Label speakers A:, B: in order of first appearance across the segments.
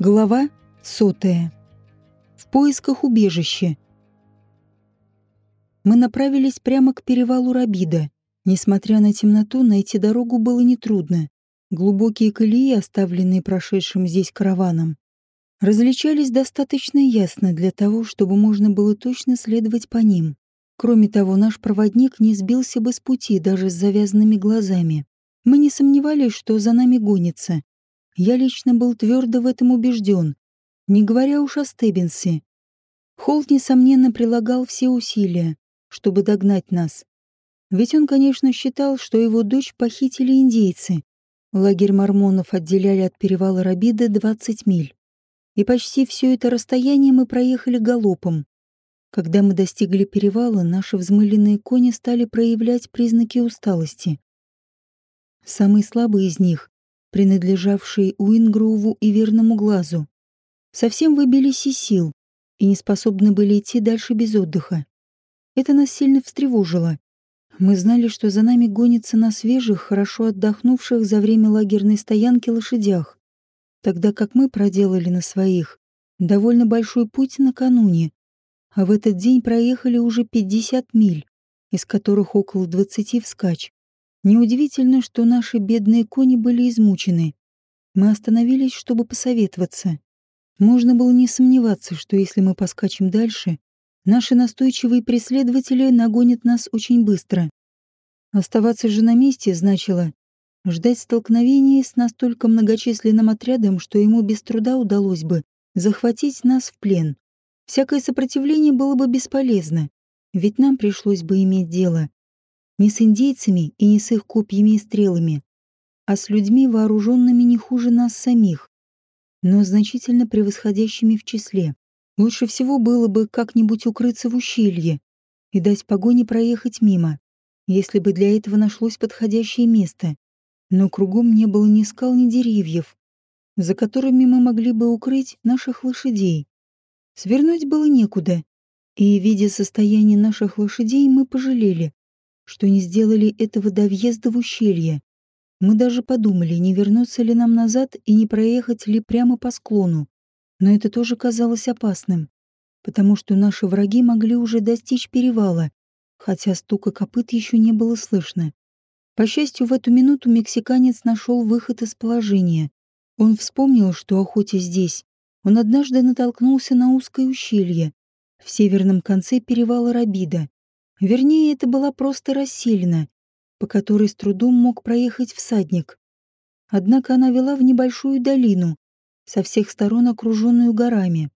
A: Глава сотая. В поисках убежища. Мы направились прямо к перевалу Рабида. Несмотря на темноту, найти дорогу было нетрудно. Глубокие колеи, оставленные прошедшим здесь караваном, различались достаточно ясно для того, чтобы можно было точно следовать по ним. Кроме того, наш проводник не сбился бы с пути даже с завязанными глазами. Мы не сомневались, что за нами гонится, я лично был твердо в этом убежден, не говоря уж о Стеббинсе. Холт, несомненно, прилагал все усилия, чтобы догнать нас. Ведь он, конечно, считал, что его дочь похитили индейцы. Лагерь мормонов отделяли от перевала Рабида 20 миль. И почти все это расстояние мы проехали галопом. Когда мы достигли перевала, наши взмыленные кони стали проявлять признаки усталости. Самый слабый из них принадлежавшие Уингроуву и верному глазу, совсем выбились из сил и не способны были идти дальше без отдыха. Это нас сильно встревожило. Мы знали, что за нами гонится на свежих, хорошо отдохнувших за время лагерной стоянки лошадях, тогда как мы проделали на своих довольно большой путь накануне, а в этот день проехали уже 50 миль, из которых около 20 вскачь. Неудивительно, что наши бедные кони были измучены. Мы остановились, чтобы посоветоваться. Можно было не сомневаться, что если мы поскачем дальше, наши настойчивые преследователи нагонят нас очень быстро. Оставаться же на месте значило ждать столкновения с настолько многочисленным отрядом, что ему без труда удалось бы захватить нас в плен. Всякое сопротивление было бы бесполезно, ведь нам пришлось бы иметь дело не с индейцами и не с их копьями и стрелами, а с людьми, вооруженными не хуже нас самих, но значительно превосходящими в числе. Лучше всего было бы как-нибудь укрыться в ущелье и дать погоне проехать мимо, если бы для этого нашлось подходящее место. Но кругом не было ни скал, ни деревьев, за которыми мы могли бы укрыть наших лошадей. Свернуть было некуда, и, видя состояние наших лошадей, мы пожалели, что не сделали этого до въезда в ущелье. Мы даже подумали, не вернуться ли нам назад и не проехать ли прямо по склону. Но это тоже казалось опасным, потому что наши враги могли уже достичь перевала, хотя стука копыт еще не было слышно. По счастью, в эту минуту мексиканец нашел выход из положения. Он вспомнил, что охотя здесь, он однажды натолкнулся на узкое ущелье в северном конце перевала Рабида. Вернее, это была просто расселена, по которой с трудом мог проехать всадник. Однако она вела в небольшую долину, со всех сторон окруженную горами,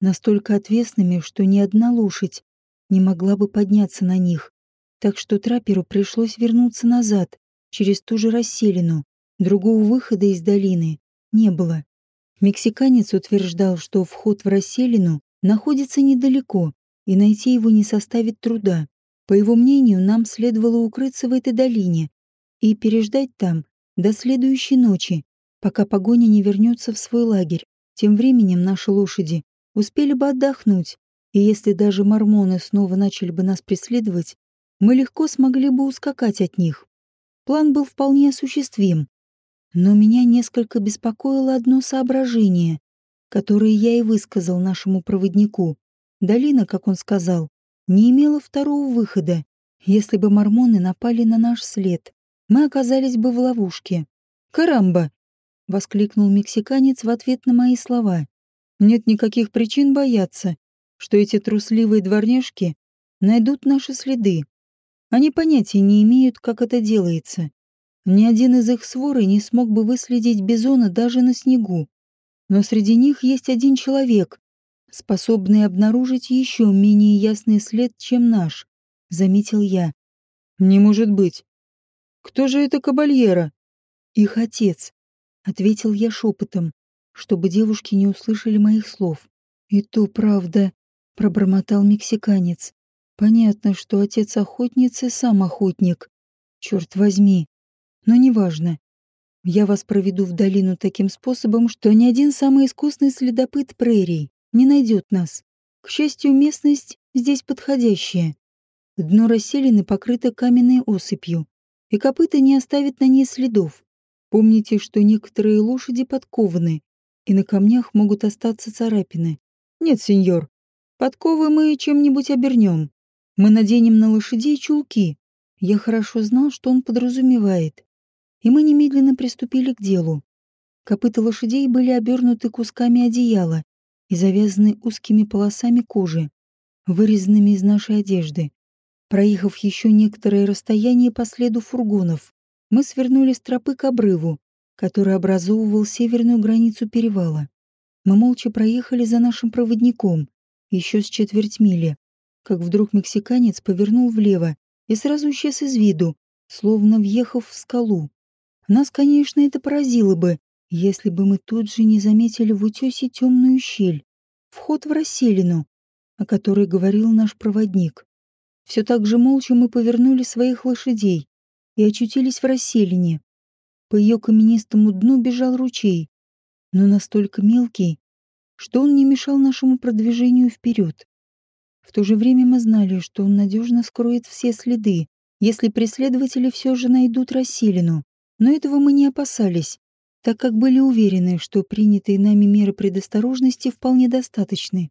A: настолько отвесными, что ни одна лошадь не могла бы подняться на них. Так что трапперу пришлось вернуться назад, через ту же расселину. Другого выхода из долины не было. Мексиканец утверждал, что вход в расселину находится недалеко, и найти его не составит труда. По его мнению, нам следовало укрыться в этой долине и переждать там до следующей ночи, пока погоня не вернется в свой лагерь. Тем временем наши лошади успели бы отдохнуть, и если даже мормоны снова начали бы нас преследовать, мы легко смогли бы ускакать от них. План был вполне осуществим. Но меня несколько беспокоило одно соображение, которое я и высказал нашему проводнику. Долина, как он сказал, не имела второго выхода. Если бы мормоны напали на наш след, мы оказались бы в ловушке. «Карамба!» — воскликнул мексиканец в ответ на мои слова. «Нет никаких причин бояться, что эти трусливые дворняжки найдут наши следы. Они понятия не имеют, как это делается. Ни один из их своры не смог бы выследить бизона даже на снегу. Но среди них есть один человек, способный обнаружить еще менее ясный след, чем наш, заметил я. Не может быть. Кто же это кабальера? Их отец, ответил я шепотом, чтобы девушки не услышали моих слов. И то правда, пробормотал мексиканец. Понятно, что отец охотницы сам охотник. Черт возьми. Но неважно. Я вас проведу в долину таким способом, что ни один самый искусный следопыт прерий не найдет нас. К счастью, местность здесь подходящая. Дно расселены покрыто каменной осыпью, и копыта не оставит на ней следов. Помните, что некоторые лошади подкованы, и на камнях могут остаться царапины. Нет, сеньор, подковы мы чем-нибудь обернем. Мы наденем на лошадей чулки. Я хорошо знал, что он подразумевает. И мы немедленно приступили к делу. Копыта лошадей были обернуты кусками одеяла и завязаны узкими полосами кожи, вырезанными из нашей одежды. Проехав еще некоторое расстояние по следу фургонов, мы свернули с тропы к обрыву, который образовывал северную границу перевала. Мы молча проехали за нашим проводником, еще с четверть мили, как вдруг мексиканец повернул влево и сразу исчез из виду, словно въехав в скалу. Нас, конечно, это поразило бы, если бы мы тут же не заметили в утесе темную щель, вход в расселину, о которой говорил наш проводник. Все так же молча мы повернули своих лошадей и очутились в расселине. По ее каменистому дну бежал ручей, но настолько мелкий, что он не мешал нашему продвижению вперед. В то же время мы знали, что он надежно скроет все следы, если преследователи все же найдут расселину. Но этого мы не опасались, так как были уверены, что принятые нами меры предосторожности вполне достаточны.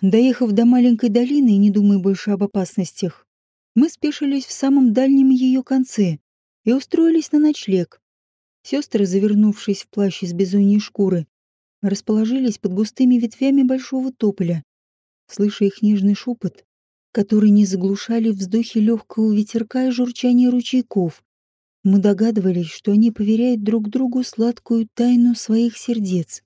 A: Доехав до маленькой долины и не думая больше об опасностях, мы спешились в самом дальнем ее конце и устроились на ночлег. Сестры, завернувшись в плащ из бизоньей шкуры, расположились под густыми ветвями большого тополя. Слыша их нежный шепот, который не заглушали вздохи легкого ветерка и журчание ручейков, мы догадывались, что они поверяют друг другу сладкую тайну своих сердец.